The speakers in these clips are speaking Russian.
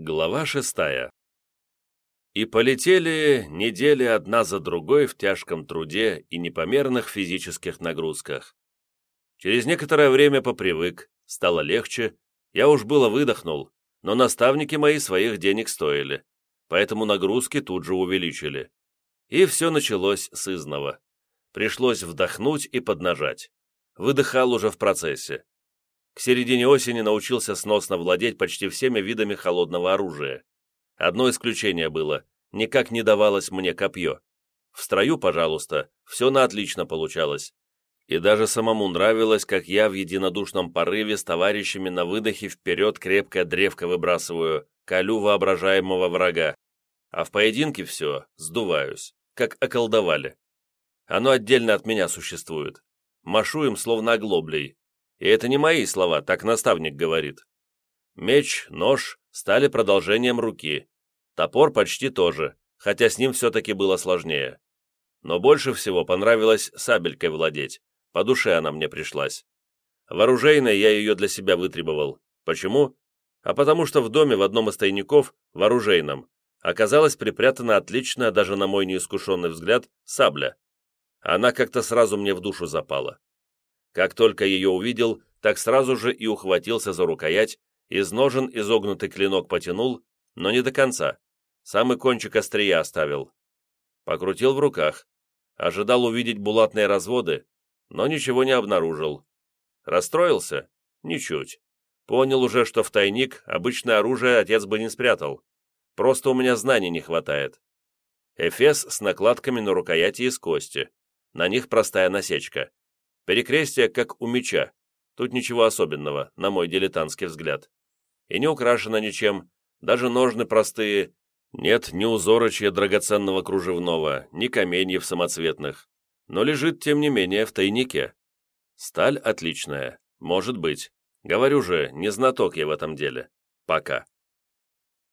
Глава шестая. И полетели недели одна за другой в тяжком труде и непомерных физических нагрузках. Через некоторое время попривык, стало легче, я уж было выдохнул, но наставники мои своих денег стоили, поэтому нагрузки тут же увеличили. И все началось с изного. Пришлось вдохнуть и поднажать. Выдыхал уже в процессе. К середине осени научился сносно владеть почти всеми видами холодного оружия. Одно исключение было – никак не давалось мне копье. В строю, пожалуйста, все на отлично получалось. И даже самому нравилось, как я в единодушном порыве с товарищами на выдохе вперед крепкое древко выбрасываю, колю воображаемого врага. А в поединке все, сдуваюсь, как околдовали. Оно отдельно от меня существует. Машу им словно оглоблей, и это не мои слова, так наставник говорит. Меч, нож стали продолжением руки. Топор почти тоже, хотя с ним все-таки было сложнее. Но больше всего понравилось сабелькой владеть. По душе она мне пришлась. В оружейной я ее для себя вытребовал. Почему? А потому что в доме в одном из тайников, в оружейном, оказалась припрятана отличная, даже на мой неискушенный взгляд, сабля. Она как-то сразу мне в душу запала. Как только ее увидел, так сразу же и ухватился за рукоять, из ножен изогнутый клинок потянул, но не до конца. Самый кончик острия оставил. Покрутил в руках. Ожидал увидеть булатные разводы, но ничего не обнаружил. Расстроился? Ничуть. Понял уже, что в тайник обычное оружие отец бы не спрятал. Просто у меня знаний не хватает. Эфес с накладками на рукояти из кости. На них простая насечка. Перекрестие, как у меча. Тут ничего особенного, на мой дилетантский взгляд. И не украшено ничем, даже ножны простые. Нет ни узорочья драгоценного кружевного, ни каменьев самоцветных. Но лежит, тем не менее, в тайнике. Сталь отличная, может быть. Говорю же, не знаток я в этом деле. Пока.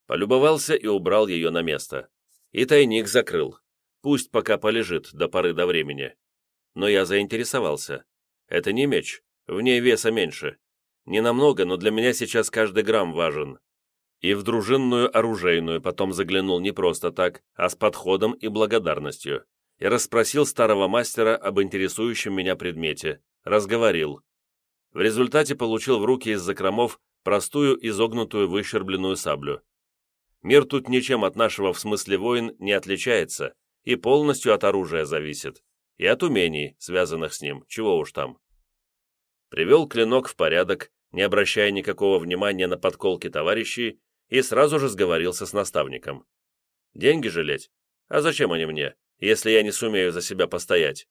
Полюбовался и убрал ее на место. И тайник закрыл. Пусть пока полежит до поры до времени но я заинтересовался. Это не меч, в ней веса меньше. Не намного, но для меня сейчас каждый грамм важен. И в дружинную оружейную потом заглянул не просто так, а с подходом и благодарностью. И расспросил старого мастера об интересующем меня предмете. Разговорил. В результате получил в руки из закромов простую изогнутую выщербленную саблю. Мир тут ничем от нашего в смысле войн не отличается и полностью от оружия зависит и от умений, связанных с ним, чего уж там. Привел клинок в порядок, не обращая никакого внимания на подколки товарищей, и сразу же сговорился с наставником. Деньги жалеть? А зачем они мне, если я не сумею за себя постоять?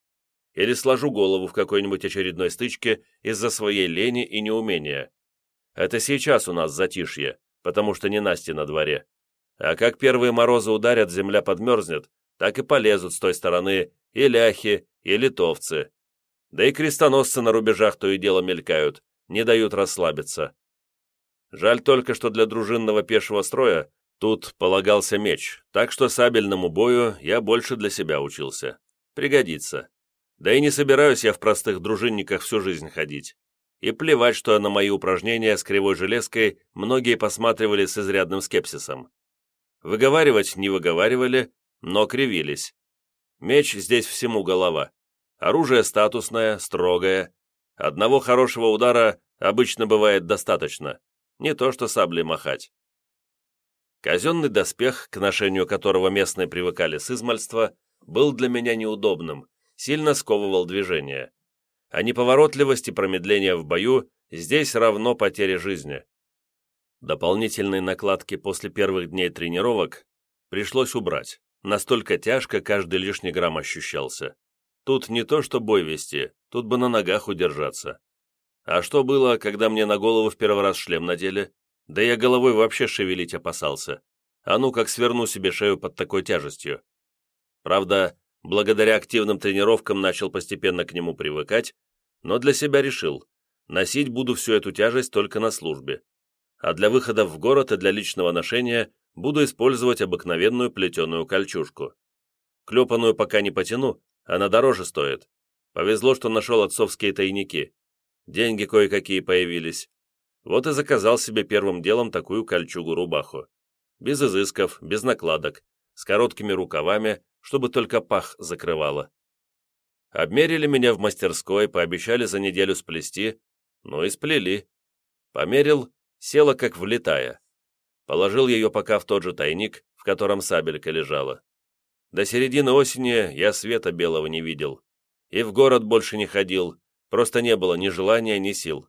Или сложу голову в какой-нибудь очередной стычке из-за своей лени и неумения? Это сейчас у нас затишье, потому что не Насти на дворе. А как первые морозы ударят, земля подмерзнет, так и полезут с той стороны и ляхи, и литовцы. Да и крестоносцы на рубежах то и дело мелькают, не дают расслабиться. Жаль только, что для дружинного пешего строя тут полагался меч, так что сабельному бою я больше для себя учился. Пригодится. Да и не собираюсь я в простых дружинниках всю жизнь ходить. И плевать, что на мои упражнения с кривой железкой многие посматривали с изрядным скепсисом. Выговаривать не выговаривали, но кривились. Меч здесь всему голова. Оружие статусное, строгое. Одного хорошего удара обычно бывает достаточно. Не то что саблей махать. Казенный доспех, к ношению которого местные привыкали с измальства, был для меня неудобным, сильно сковывал движение. А неповоротливость и промедление в бою здесь равно потере жизни. Дополнительные накладки после первых дней тренировок пришлось убрать. Настолько тяжко каждый лишний грамм ощущался. Тут не то что бой вести, тут бы на ногах удержаться. А что было, когда мне на голову в первый раз шлем надели? Да я головой вообще шевелить опасался. А ну как сверну себе шею под такой тяжестью. Правда, благодаря активным тренировкам начал постепенно к нему привыкать, но для себя решил, носить буду всю эту тяжесть только на службе. А для выхода в город и для личного ношения буду использовать обыкновенную плетеную кольчужку. Клепанную пока не потяну, она дороже стоит. Повезло, что нашел отцовские тайники. Деньги кое-какие появились. Вот и заказал себе первым делом такую кольчугу-рубаху. без изысков, без накладок, с короткими рукавами, чтобы только пах закрывало. Обмерили меня в мастерской, пообещали за неделю сплести, ну и сплели. Померил, села как влетая. Положил ее пока в тот же тайник, в котором сабелька лежала. До середины осени я света белого не видел. И в город больше не ходил, просто не было ни желания, ни сил.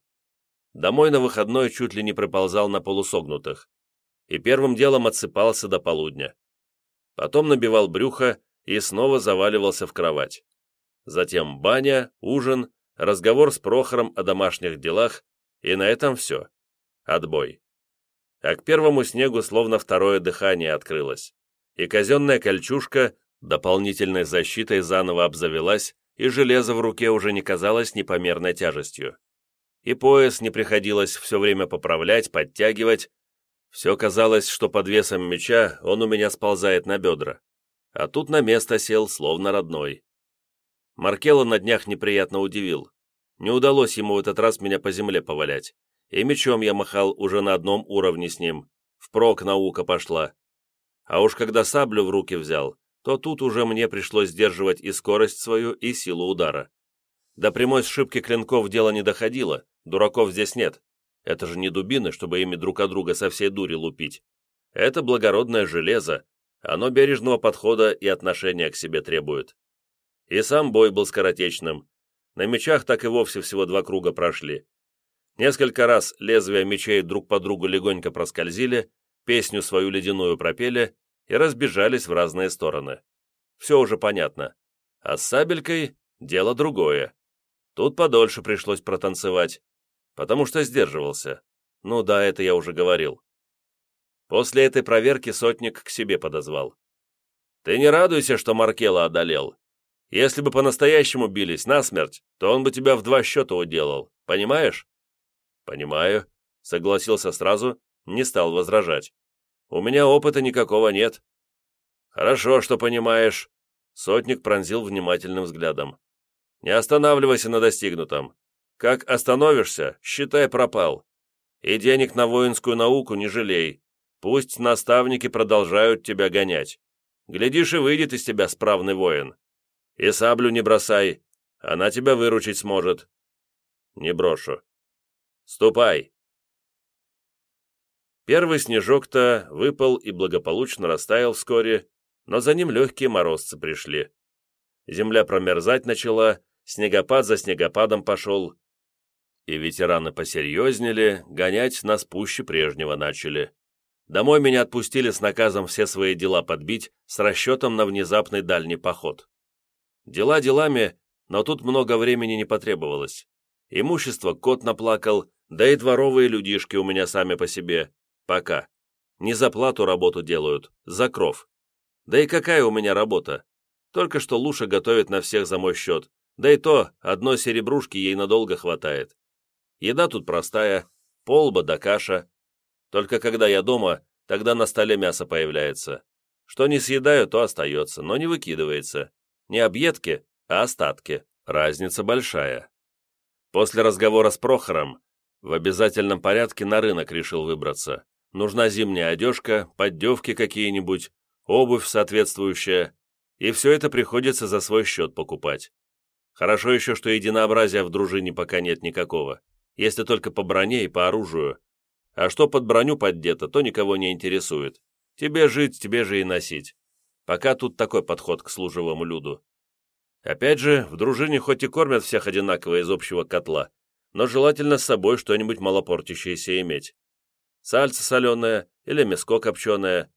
Домой на выходной чуть ли не приползал на полусогнутых. И первым делом отсыпался до полудня. Потом набивал брюхо и снова заваливался в кровать. Затем баня, ужин, разговор с Прохором о домашних делах, и на этом все. Отбой. А к первому снегу словно второе дыхание открылось и казенная кольчужка дополнительной защитой заново обзавелась, и железо в руке уже не казалось непомерной тяжестью. И пояс не приходилось все время поправлять, подтягивать. Все казалось, что под весом меча он у меня сползает на бедра. А тут на место сел, словно родной. Маркела на днях неприятно удивил. Не удалось ему в этот раз меня по земле повалять. И мечом я махал уже на одном уровне с ним. Впрок наука пошла. А уж когда саблю в руки взял, то тут уже мне пришлось сдерживать и скорость свою, и силу удара. До прямой сшибки клинков дело не доходило, дураков здесь нет. Это же не дубины, чтобы ими друг от друга со всей дури лупить. Это благородное железо, оно бережного подхода и отношения к себе требует. И сам бой был скоротечным. На мечах так и вовсе всего два круга прошли. Несколько раз лезвия мечей друг по другу легонько проскользили, песню свою ледяную пропели и разбежались в разные стороны. Все уже понятно. А с сабелькой дело другое. Тут подольше пришлось протанцевать, потому что сдерживался. Ну да, это я уже говорил. После этой проверки сотник к себе подозвал. «Ты не радуйся, что Маркела одолел. Если бы по-настоящему бились насмерть, то он бы тебя в два счета уделал. Понимаешь?» «Понимаю», — согласился сразу не стал возражать. «У меня опыта никакого нет». «Хорошо, что понимаешь», — сотник пронзил внимательным взглядом. «Не останавливайся на достигнутом. Как остановишься, считай пропал. И денег на воинскую науку не жалей. Пусть наставники продолжают тебя гонять. Глядишь, и выйдет из тебя справный воин. И саблю не бросай, она тебя выручить сможет». «Не брошу». «Ступай, Первый снежок-то выпал и благополучно растаял вскоре, но за ним легкие морозцы пришли. Земля промерзать начала, снегопад за снегопадом пошел, и ветераны посерьезнели, гонять нас пуще прежнего начали. Домой меня отпустили с наказом все свои дела подбить с расчетом на внезапный дальний поход. Дела делами, но тут много времени не потребовалось. Имущество кот наплакал, да и дворовые людишки у меня сами по себе. Пока. Не за плату работу делают, за кров. Да и какая у меня работа? Только что Луша готовит на всех за мой счет. Да и то, одной серебрушки ей надолго хватает. Еда тут простая, полба да каша. Только когда я дома, тогда на столе мясо появляется. Что не съедаю, то остается, но не выкидывается. Не объедки, а остатки. Разница большая. После разговора с Прохором в обязательном порядке на рынок решил выбраться. Нужна зимняя одежка, поддевки какие-нибудь, обувь соответствующая, и все это приходится за свой счет покупать. Хорошо еще, что единообразия в дружине пока нет никакого, если только по броне и по оружию. А что под броню поддето, то никого не интересует. Тебе жить, тебе же и носить. Пока тут такой подход к служивому люду. Опять же, в дружине хоть и кормят всех одинаково из общего котла, но желательно с собой что-нибудь малопортящееся иметь сальце соленое или мяско копченое.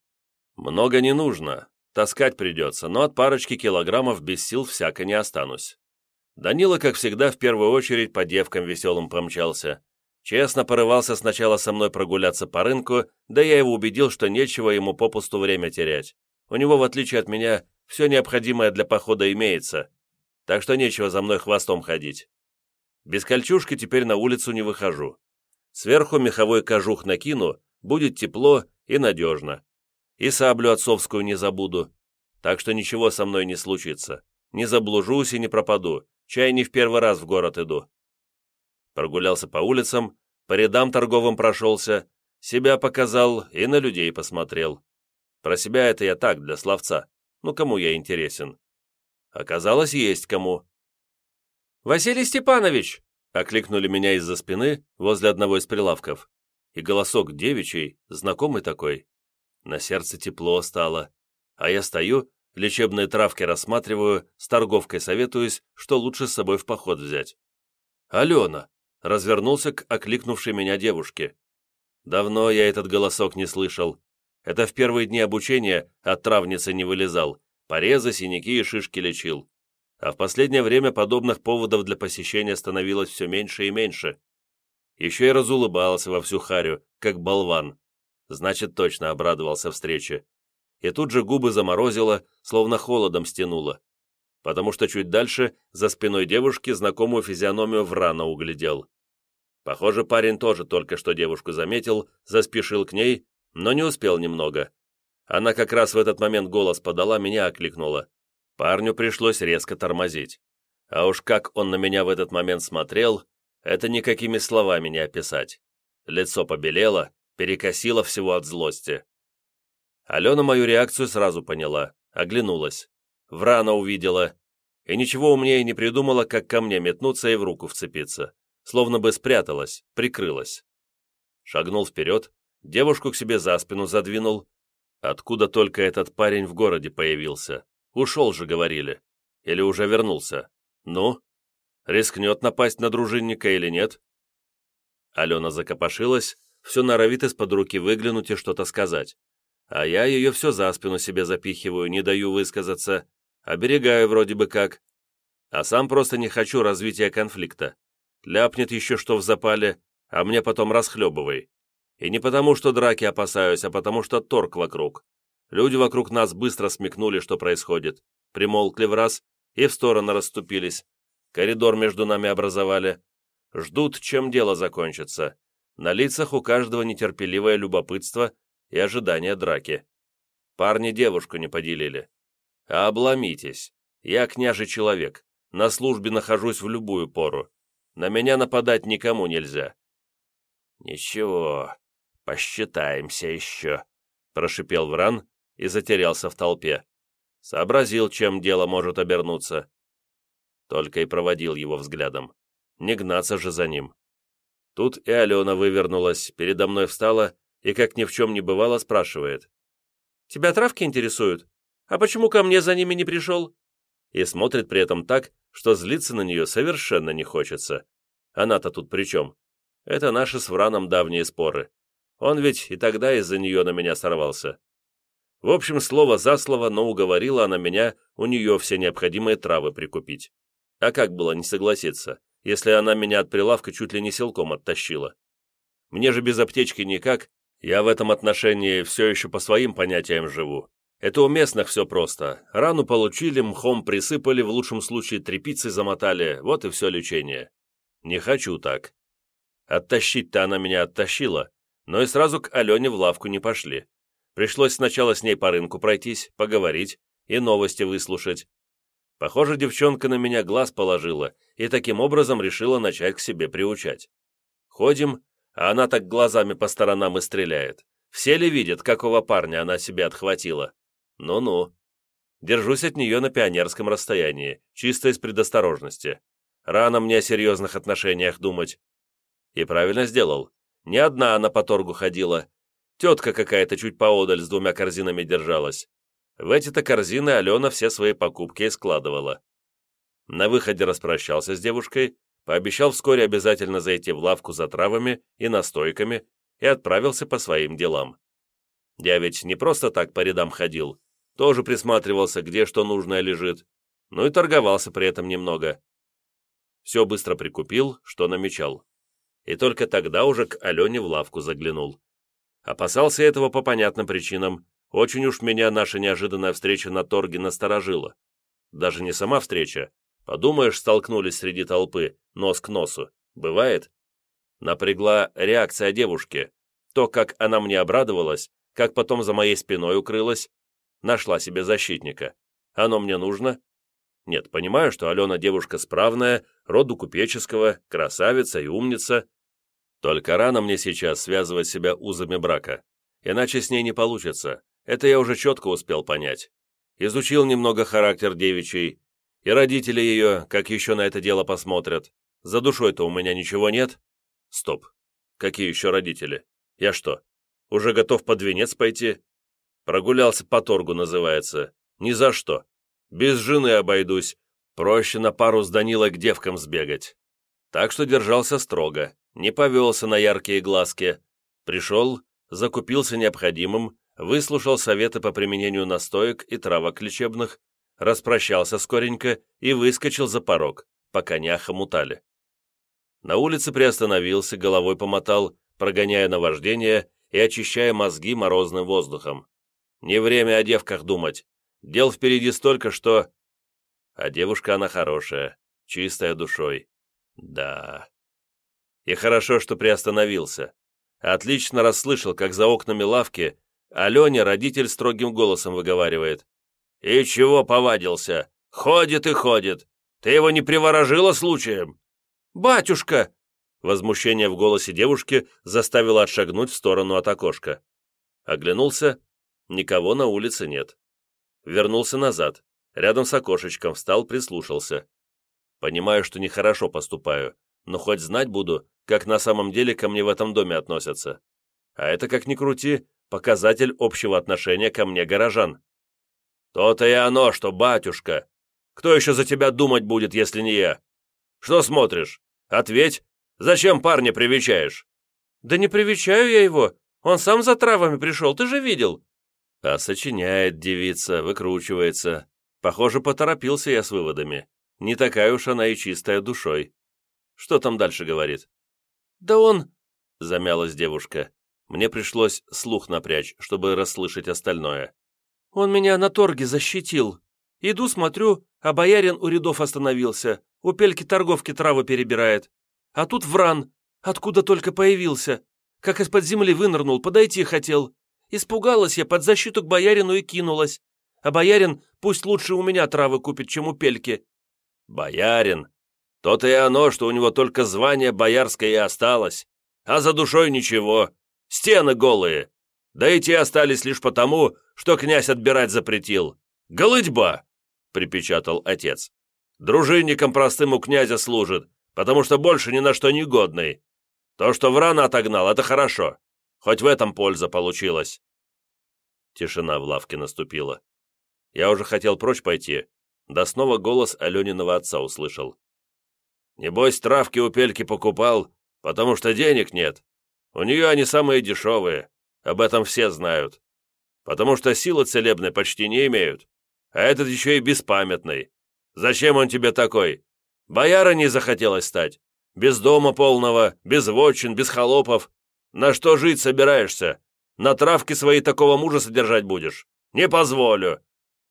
Много не нужно, таскать придется, но от парочки килограммов без сил всяко не останусь. Данила, как всегда, в первую очередь по девкам веселым помчался. Честно порывался сначала со мной прогуляться по рынку, да я его убедил, что нечего ему попусту время терять. У него, в отличие от меня, все необходимое для похода имеется, так что нечего за мной хвостом ходить. Без кольчужки теперь на улицу не выхожу. Сверху меховой кожух накину, будет тепло и надежно. И саблю отцовскую не забуду. Так что ничего со мной не случится. Не заблужусь и не пропаду. Чай не в первый раз в город иду. Прогулялся по улицам, по рядам торговым прошелся, Себя показал и на людей посмотрел. Про себя это я так, для словца. Ну, кому я интересен? Оказалось, есть кому. «Василий Степанович!» — окликнули меня из-за спины возле одного из прилавков. И голосок девичий, знакомый такой. На сердце тепло стало. А я стою, лечебные травки рассматриваю, с торговкой советуюсь, что лучше с собой в поход взять. «Алена!» — развернулся к окликнувшей меня девушке. Давно я этот голосок не слышал. Это в первые дни обучения от травницы не вылезал. Порезы, синяки и шишки лечил. А в последнее время подобных поводов для посещения становилось все меньше и меньше. Еще и разулыбался во всю харю, как болван. Значит, точно обрадовался встрече. И тут же губы заморозило, словно холодом стянуло. Потому что чуть дальше, за спиной девушки, знакомую физиономию Врана углядел. Похоже, парень тоже только что девушку заметил, заспешил к ней, но не успел немного. Она как раз в этот момент голос подала, меня окликнула. Парню пришлось резко тормозить. А уж как он на меня в этот момент смотрел, это никакими словами не описать. Лицо побелело, перекосило всего от злости. Алена мою реакцию сразу поняла, оглянулась. Врана увидела. И ничего умнее не придумала, как ко мне метнуться и в руку вцепиться. Словно бы спряталась, прикрылась. Шагнул вперед, девушку к себе за спину задвинул, Откуда только этот парень в городе появился? Ушел же, говорили. Или уже вернулся? Ну? Рискнет напасть на дружинника или нет? Алена закопошилась, все норовит из-под руки выглянуть и что-то сказать. А я ее все за спину себе запихиваю, не даю высказаться, оберегаю вроде бы как. А сам просто не хочу развития конфликта. Ляпнет еще что в запале, а мне потом расхлебывай. И не потому, что драки опасаюсь, а потому, что торг вокруг. Люди вокруг нас быстро смекнули, что происходит, примолкли в раз и в стороны расступились. Коридор между нами образовали. Ждут, чем дело закончится. На лицах у каждого нетерпеливое любопытство и ожидание драки. Парни девушку не поделили. Обломитесь. Я княжий человек. На службе нахожусь в любую пору. На меня нападать никому нельзя. Ничего, «Посчитаемся еще», — прошипел Вран и затерялся в толпе. Сообразил, чем дело может обернуться. Только и проводил его взглядом. Не гнаться же за ним. Тут и Алена вывернулась, передо мной встала и, как ни в чем не бывало, спрашивает. «Тебя травки интересуют? А почему ко мне за ними не пришел?» И смотрит при этом так, что злиться на нее совершенно не хочется. Она-то тут при чем? Это наши с Враном давние споры. Он ведь и тогда из-за нее на меня сорвался. В общем, слово за слово, но уговорила она меня у нее все необходимые травы прикупить. А как было не согласиться, если она меня от прилавка чуть ли не силком оттащила? Мне же без аптечки никак, я в этом отношении все еще по своим понятиям живу. Это у местных все просто. Рану получили, мхом присыпали, в лучшем случае тряпицей замотали, вот и все лечение. Не хочу так. Оттащить-то она меня оттащила, но и сразу к Алене в лавку не пошли. Пришлось сначала с ней по рынку пройтись, поговорить и новости выслушать. Похоже, девчонка на меня глаз положила и таким образом решила начать к себе приучать. Ходим, а она так глазами по сторонам и стреляет. Все ли видят, какого парня она себе отхватила? Ну-ну. Держусь от нее на пионерском расстоянии, чисто из предосторожности. Рано мне о серьезных отношениях думать. И правильно сделал. Не одна она по торгу ходила. Тетка какая-то чуть поодаль с двумя корзинами держалась. В эти-то корзины Алена все свои покупки и складывала. На выходе распрощался с девушкой, пообещал вскоре обязательно зайти в лавку за травами и настойками и отправился по своим делам. Я ведь не просто так по рядам ходил, тоже присматривался, где что нужное лежит, ну и торговался при этом немного. Все быстро прикупил, что намечал и только тогда уже к Алене в лавку заглянул. Опасался этого по понятным причинам, очень уж меня наша неожиданная встреча на торге насторожила. Даже не сама встреча, подумаешь, столкнулись среди толпы, нос к носу. Бывает? Напрягла реакция девушки, то, как она мне обрадовалась, как потом за моей спиной укрылась, нашла себе защитника. Оно мне нужно? Нет, понимаю, что Алена девушка справная, роду купеческого, красавица и умница, Только рано мне сейчас связывать себя узами брака, иначе с ней не получится, это я уже четко успел понять. Изучил немного характер девичий, и родители ее, как еще на это дело посмотрят. За душой-то у меня ничего нет. Стоп. Какие еще родители? Я что, уже готов под венец пойти? Прогулялся по торгу, называется. Ни за что. Без жены обойдусь. Проще на пару с Данилой к девкам сбегать. Так что держался строго, не повелся на яркие глазки. Пришел, закупился необходимым, выслушал советы по применению настоек и травок лечебных, распрощался скоренько и выскочил за порог, пока не охомутали. На улице приостановился, головой помотал, прогоняя наваждение и очищая мозги морозным воздухом. Не время о девках думать. Дел впереди столько, что... А девушка она хорошая, чистая душой. Да. И хорошо, что приостановился. Отлично расслышал, как за окнами лавки Алене родитель строгим голосом выговаривает. «И чего повадился? Ходит и ходит. Ты его не приворожила случаем?» «Батюшка!» Возмущение в голосе девушки заставило отшагнуть в сторону от окошка. Оглянулся. Никого на улице нет. Вернулся назад. Рядом с окошечком встал, прислушался. Понимаю, что нехорошо поступаю, но хоть знать буду, как на самом деле ко мне в этом доме относятся. А это, как ни крути, показатель общего отношения ко мне горожан. «То-то и оно, что батюшка! Кто еще за тебя думать будет, если не я? Что смотришь? Ответь! Зачем парня привечаешь?» «Да не привечаю я его. Он сам за травами пришел, ты же видел». А сочиняет девица, выкручивается. Похоже, поторопился я с выводами. Не такая уж она и чистая душой. Что там дальше говорит? «Да он...» — замялась девушка. Мне пришлось слух напрячь, чтобы расслышать остальное. Он меня на торге защитил. Иду, смотрю, а боярин у рядов остановился, у пельки торговки травы перебирает. А тут вран, откуда только появился. Как из-под земли вынырнул, подойти хотел. Испугалась я, под защиту к боярину и кинулась. А боярин пусть лучше у меня травы купит, чем у пельки. Боярин? То-то и оно, что у него только звание боярское и осталось. А за душой ничего. Стены голые. Да и те остались лишь потому, что князь отбирать запретил. Голытьба!» — припечатал отец. «Дружинником простым у князя служит, потому что больше ни на что не годный. То, что врана отогнал, это хорошо. Хоть в этом польза получилась». Тишина в лавке наступила. Я уже хотел прочь пойти, да снова голос Алениного отца услышал. «Небось, травки у пельки покупал, потому что денег нет. У нее они самые дешевые, об этом все знают. Потому что силы целебной почти не имеют. А этот еще и беспамятный. Зачем он тебе такой? Бояра не захотелось стать. Без дома полного, без вотчин, без холопов. На что жить собираешься? На травке своей такого мужа содержать будешь? Не позволю.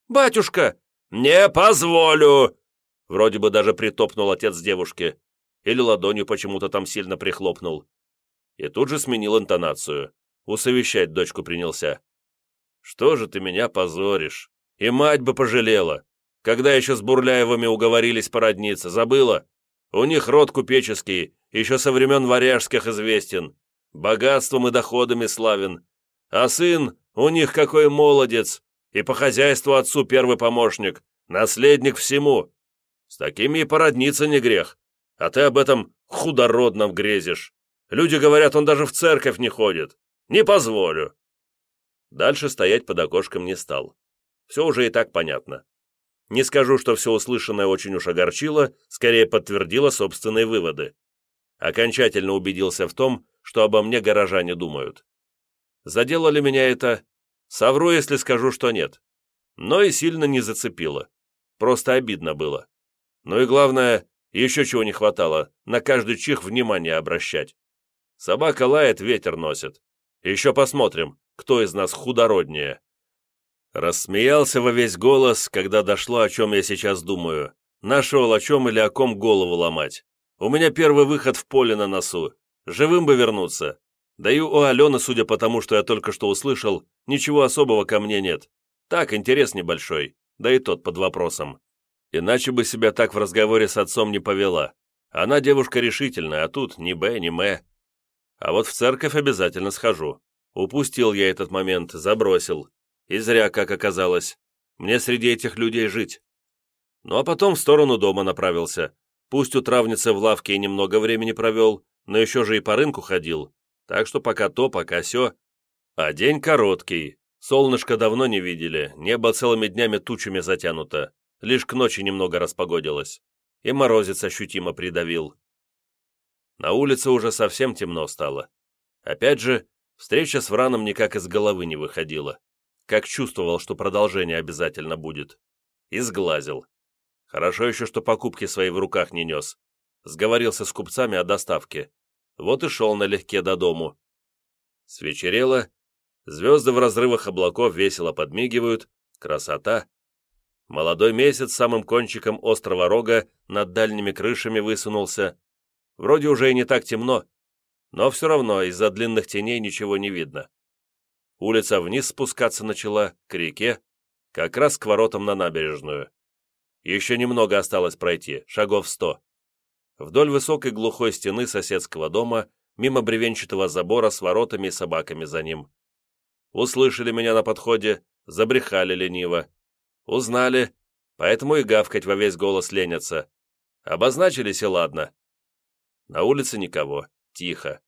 Батюшка! Не позволю! Вроде бы даже притопнул отец девушки. Или ладонью почему-то там сильно прихлопнул. И тут же сменил интонацию усовещать дочку принялся. «Что же ты меня позоришь? И мать бы пожалела. Когда еще с Бурляевыми уговорились породниться, забыла? У них род купеческий, еще со времен варяжских известен, богатством и доходами славен. А сын у них какой молодец, и по хозяйству отцу первый помощник, наследник всему. С такими и породниться не грех, а ты об этом худородном грезишь. Люди говорят, он даже в церковь не ходит. Не позволю!» Дальше стоять под окошком не стал. Все уже и так понятно. Не скажу, что все услышанное очень уж огорчило, скорее подтвердило собственные выводы. Окончательно убедился в том, что обо мне горожане думают. Задело ли меня это? Совру, если скажу, что нет. Но и сильно не зацепило. Просто обидно было. Ну и главное, еще чего не хватало, на каждый чих внимание обращать. Собака лает, ветер носит. Еще посмотрим, кто из нас худороднее». Рассмеялся во весь голос, когда дошло, о чем я сейчас думаю. Нашел, о чем или о ком голову ломать. У меня первый выход в поле на носу. Живым бы вернуться. Да и у Алены, судя по тому, что я только что услышал, ничего особого ко мне нет. Так, интерес небольшой, да и тот под вопросом. Иначе бы себя так в разговоре с отцом не повела. Она девушка решительная, а тут ни Б, ни М. А вот в церковь обязательно схожу. Упустил я этот момент, забросил. И зря, как оказалось. Мне среди этих людей жить. Ну а потом в сторону дома направился. Пусть у травницы в лавке и немного времени провел, но еще же и по рынку ходил. Так что пока то, пока сё. А день короткий. Солнышко давно не видели, небо целыми днями тучами затянуто. Лишь к ночи немного распогодилось. И морозец ощутимо придавил. На улице уже совсем темно стало. Опять же, встреча с Враном никак из головы не выходила. Как чувствовал, что продолжение обязательно будет. И сглазил. Хорошо еще, что покупки свои в руках не нес. Сговорился с купцами о доставке. Вот и шел налегке до дому. Свечерело, звезды в разрывах облаков весело подмигивают. Красота. Молодой месяц самым кончиком острого рога над дальними крышами высунулся. Вроде уже и не так темно, но все равно из-за длинных теней ничего не видно. Улица вниз спускаться начала, к реке, как раз к воротам на набережную. Еще немного осталось пройти, шагов сто. Вдоль высокой глухой стены соседского дома, мимо бревенчатого забора с воротами и собаками за ним. Услышали меня на подходе, забрехали лениво. Узнали, поэтому и гавкать во весь голос ленятся. Обозначились и ладно. На улице никого, тихо.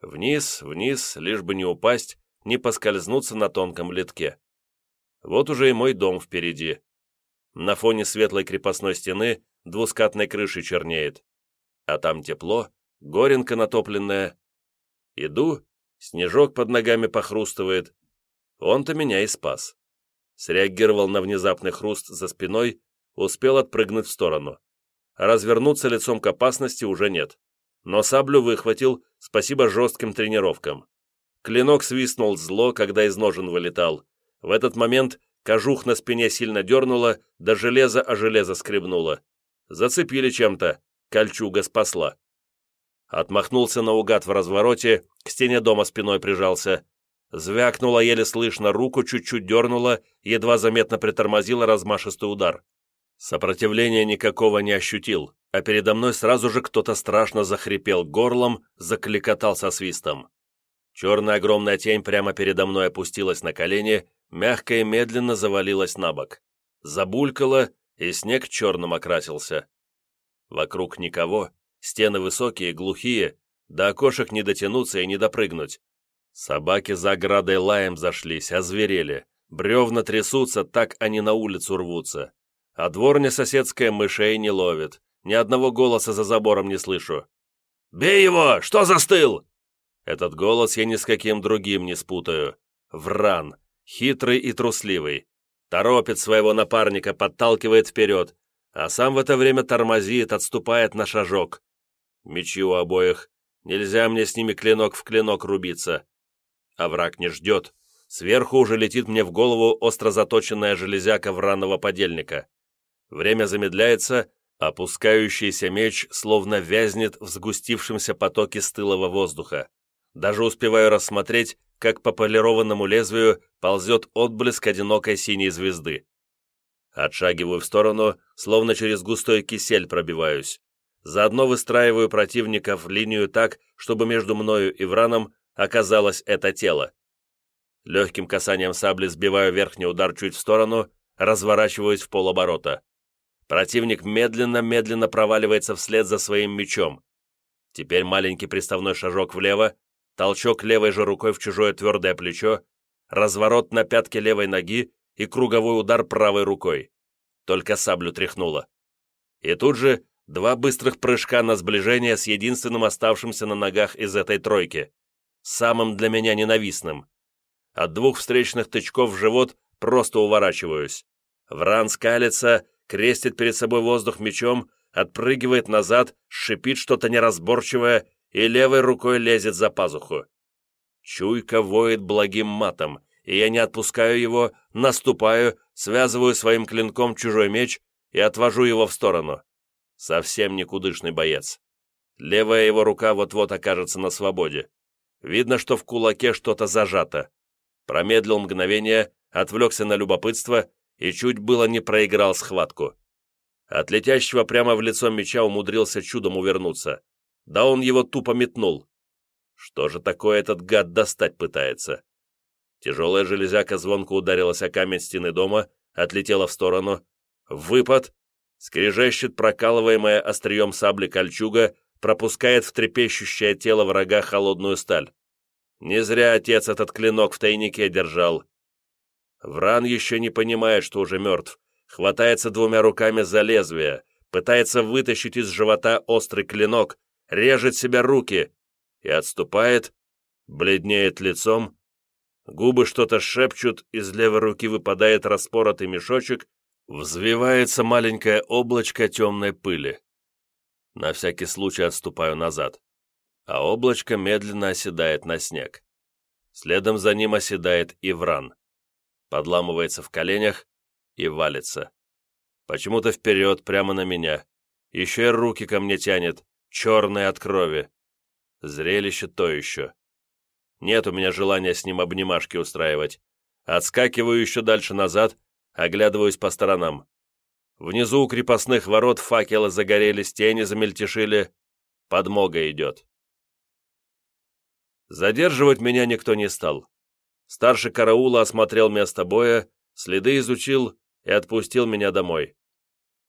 Вниз, вниз, лишь бы не упасть, не поскользнуться на тонком литке. Вот уже и мой дом впереди. На фоне светлой крепостной стены двускатной крыши чернеет. А там тепло, горенка натопленная. Иду, снежок под ногами похрустывает. Он-то меня и спас. Среагировал на внезапный хруст за спиной, успел отпрыгнуть в сторону. Развернуться лицом к опасности уже нет но саблю выхватил, спасибо жестким тренировкам. Клинок свистнул зло, когда из ножен вылетал. В этот момент кожух на спине сильно дернуло, да железо о железо скребнуло. Зацепили чем-то, кольчуга спасла. Отмахнулся наугад в развороте, к стене дома спиной прижался. Звякнуло еле слышно, руку чуть-чуть дернуло, едва заметно притормозило размашистый удар. Сопротивления никакого не ощутил а передо мной сразу же кто-то страшно захрипел горлом, закликотал со свистом. Черная огромная тень прямо передо мной опустилась на колени, мягко и медленно завалилась на бок. Забулькала, и снег черным окрасился. Вокруг никого, стены высокие, глухие, до окошек не дотянуться и не допрыгнуть. Собаки за оградой лаем зашлись, озверели. Бревна трясутся, так они на улицу рвутся. А дворня соседская мышей не ловит. Ни одного голоса за забором не слышу. «Бей его! Что застыл?» Этот голос я ни с каким другим не спутаю. Вран, хитрый и трусливый. Торопит своего напарника, подталкивает вперед, а сам в это время тормозит, отступает на шажок. Мечи у обоих. Нельзя мне с ними клинок в клинок рубиться. А враг не ждет. Сверху уже летит мне в голову остро заточенная железяка вранного подельника. Время замедляется, Опускающийся меч словно вязнет в сгустившемся потоке стылого воздуха. Даже успеваю рассмотреть, как по полированному лезвию ползет отблеск одинокой синей звезды. Отшагиваю в сторону, словно через густой кисель пробиваюсь. Заодно выстраиваю противника в линию так, чтобы между мною и Враном оказалось это тело. Легким касанием сабли сбиваю верхний удар чуть в сторону, разворачиваюсь в полоборота. Противник медленно-медленно проваливается вслед за своим мечом. Теперь маленький приставной шажок влево, толчок левой же рукой в чужое твердое плечо, разворот на пятке левой ноги и круговой удар правой рукой. Только саблю тряхнуло. И тут же два быстрых прыжка на сближение с единственным оставшимся на ногах из этой тройки, самым для меня ненавистным. От двух встречных тычков в живот просто уворачиваюсь. Вран скалится крестит перед собой воздух мечом, отпрыгивает назад, шипит что-то неразборчивое и левой рукой лезет за пазуху. Чуйка воет благим матом, и я не отпускаю его, наступаю, связываю своим клинком чужой меч и отвожу его в сторону. Совсем никудышный боец. Левая его рука вот-вот окажется на свободе. Видно, что в кулаке что-то зажато. Промедлил мгновение, отвлекся на любопытство и чуть было не проиграл схватку. От летящего прямо в лицо меча умудрился чудом увернуться. Да он его тупо метнул. Что же такое этот гад достать пытается? Тяжелая железяка звонко ударилась о камень стены дома, отлетела в сторону. Выпад. Скрежещет прокалываемая острием сабли кольчуга, пропускает в трепещущее тело врага холодную сталь. Не зря отец этот клинок в тайнике держал. Вран еще не понимает, что уже мертв. Хватается двумя руками за лезвие, пытается вытащить из живота острый клинок, режет себя руки и отступает, бледнеет лицом, губы что-то шепчут, из левой руки выпадает распоротый мешочек, взвивается маленькое облачко темной пыли. На всякий случай отступаю назад, а облачко медленно оседает на снег. Следом за ним оседает и. Подламывается в коленях и валится. Почему-то вперед, прямо на меня. Еще и руки ко мне тянет, черные от крови. Зрелище то еще. Нет у меня желания с ним обнимашки устраивать. Отскакиваю еще дальше назад, оглядываюсь по сторонам. Внизу у крепостных ворот факелы загорелись, тени замельтешили. Подмога идет. Задерживать меня никто не стал. Старший караула осмотрел место боя, следы изучил и отпустил меня домой.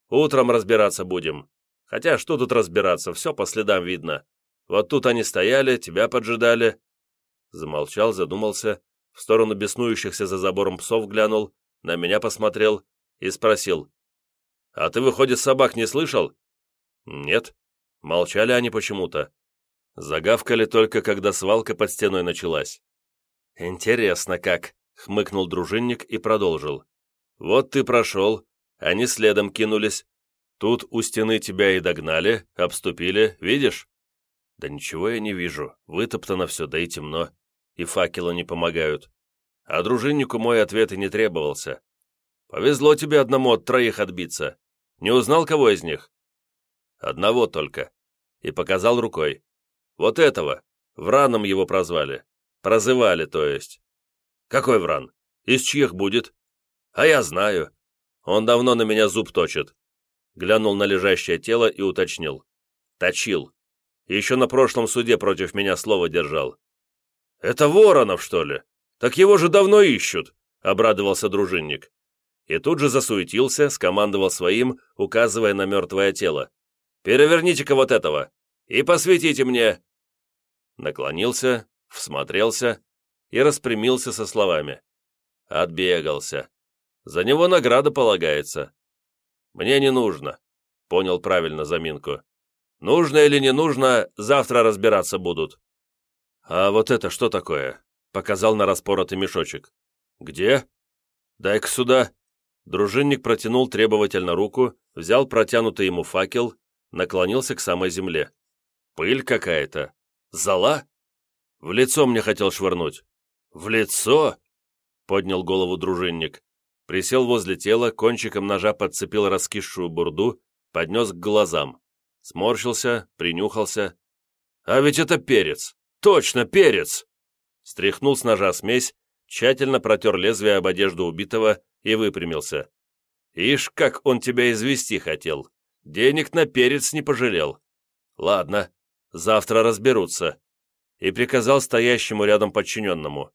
Утром разбираться будем. Хотя что тут разбираться, все по следам видно. Вот тут они стояли, тебя поджидали». Замолчал, задумался, в сторону беснующихся за забором псов глянул, на меня посмотрел и спросил. «А ты, выходит, собак не слышал?» «Нет». Молчали они почему-то. Загавкали только, когда свалка под стеной началась. «Интересно как», — хмыкнул дружинник и продолжил. «Вот ты прошел, они следом кинулись. Тут у стены тебя и догнали, обступили, видишь? Да ничего я не вижу, вытоптано все, да и темно, и факелы не помогают. А дружиннику мой ответ и не требовался. Повезло тебе одному от троих отбиться. Не узнал, кого из них? Одного только. И показал рукой. Вот этого. Враном его прозвали. Прозывали, то есть. Какой вран? Из чьих будет? А я знаю. Он давно на меня зуб точит. Глянул на лежащее тело и уточнил. Точил. Еще на прошлом суде против меня слово держал. «Это Воронов, что ли? Так его же давно ищут!» — обрадовался дружинник. И тут же засуетился, скомандовал своим, указывая на мертвое тело. «Переверните-ка вот этого и посветите мне!» Наклонился, всмотрелся и распрямился со словами. Отбегался. За него награда полагается. Мне не нужно. Понял правильно заминку. Нужно или не нужно, завтра разбираться будут. А вот это что такое? Показал на распоротый мешочек. Где? Дай-ка сюда. Дружинник протянул требовательно руку, взял протянутый ему факел, наклонился к самой земле. Пыль какая-то. Зола? В лицо мне хотел швырнуть. В лицо? Поднял голову дружинник. Присел возле тела, кончиком ножа подцепил раскисшую бурду, поднес к глазам. Сморщился, принюхался. «А ведь это перец! Точно перец!» Стряхнул с ножа смесь, тщательно протер лезвие об одежду убитого и выпрямился. «Ишь, как он тебя извести хотел! Денег на перец не пожалел! Ладно, завтра разберутся!» И приказал стоящему рядом подчиненному.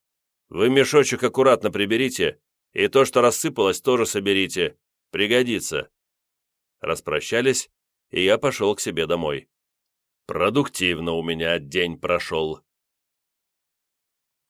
«Вы мешочек аккуратно приберите, и то, что рассыпалось, тоже соберите. Пригодится». Распрощались, и я пошел к себе домой. Продуктивно у меня день прошел.